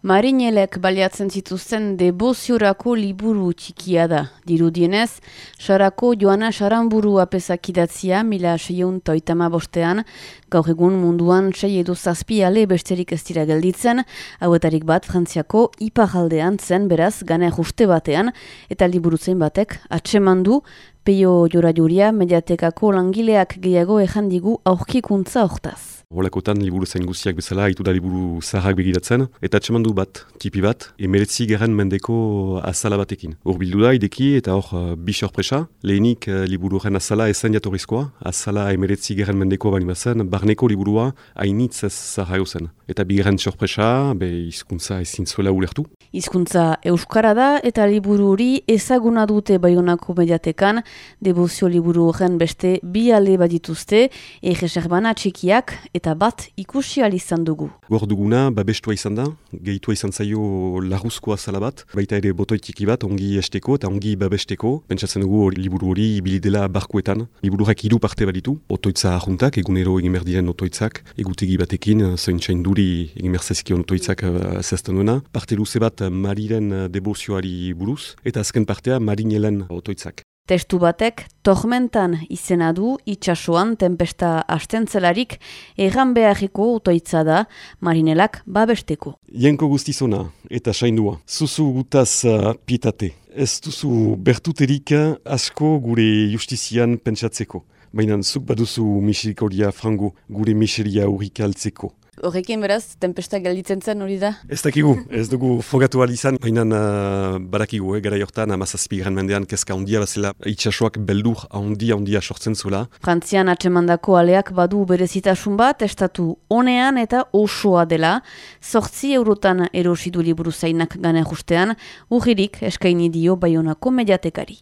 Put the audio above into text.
Marinelek baliatzen zituzten deboziorako liburu txikia da. Dirudienez, sarako joana saramburu apesakidatzia mila seion toitama bostean, gaur egun munduan sei edo zazpi ale besterik ez dira gelditzen, hauetarik bat frantziako iparaldean zen beraz gane juste batean, eta liburu zein batek atsemandu, peio jora juria mediatekako langileak gehiago ejandigu aurkikuntza hortaz. Holakotan liburu zain guziak bezala, haitu da liburu zaharrak begiratzen, eta atsemandu bat, tipi bat, emeletzi garen mendeko azala batekin. Hor bildu da, ideki, eta hor uh, bi sorpresa, lehenik uh, liburu horren azala ezen jatorrizkoa, azala emeletzi garen mendeko bani bazen, barneko liburua hainitz ez zaharra zen. Eta bi garen sorpresa, be izkuntza ezin zuela ulertu. Hizkuntza euskara da eta liburu hori ezaguna dute baionako mediatekan, debozio liburu horren beste bi ale badituzte, egeserbana txikiak eta bat ikusi izan dugu. Gor duguna, babestua izan da, gehitua izan zaio laruzkoa zala bat, baita ere botoitiki bat, ongi esteko eta ongi babesteko, pentsatzen dugu liburu hori ibili dela barkuetan, liburuak hiru parte baditu, otoitza ahuntak, egunero egin diren otoitzak, egutegi batekin, zoin txain duri egin berzazkion otoitzak uh, zehazten duena, parte luze bat mariren debozioari buruz, eta azken partea marinelen otoitzak. Testu batek, tormentan izena du itxasuan tempesta astentzelarik egan beharriko utoitza da marinelak babesteko. Jenko guztizona eta saindua, zuzu gutaz uh, pitate. Ez duzu bertuterik asko gure justizian pentsatzeko. Baina zuk baduzu misirikoria frango gure miseria hurrik altzeko. Horrekin beraz, tempesta gelditzen zen hori da? Ez dakigu, ez dugu fogatu izan, baina uh, barakigu, eh, gara jortan, amazazpi mendean, kezka ondia bazela, itxasoak beldur ondia ondia sortzen zula. Frantzian atsemandako aleak badu berezitasun bat, estatu honean eta osoa dela, sortzi eurotan erosidu liburu zainak gane justean, ugirik eskaini dio baionako mediatekari.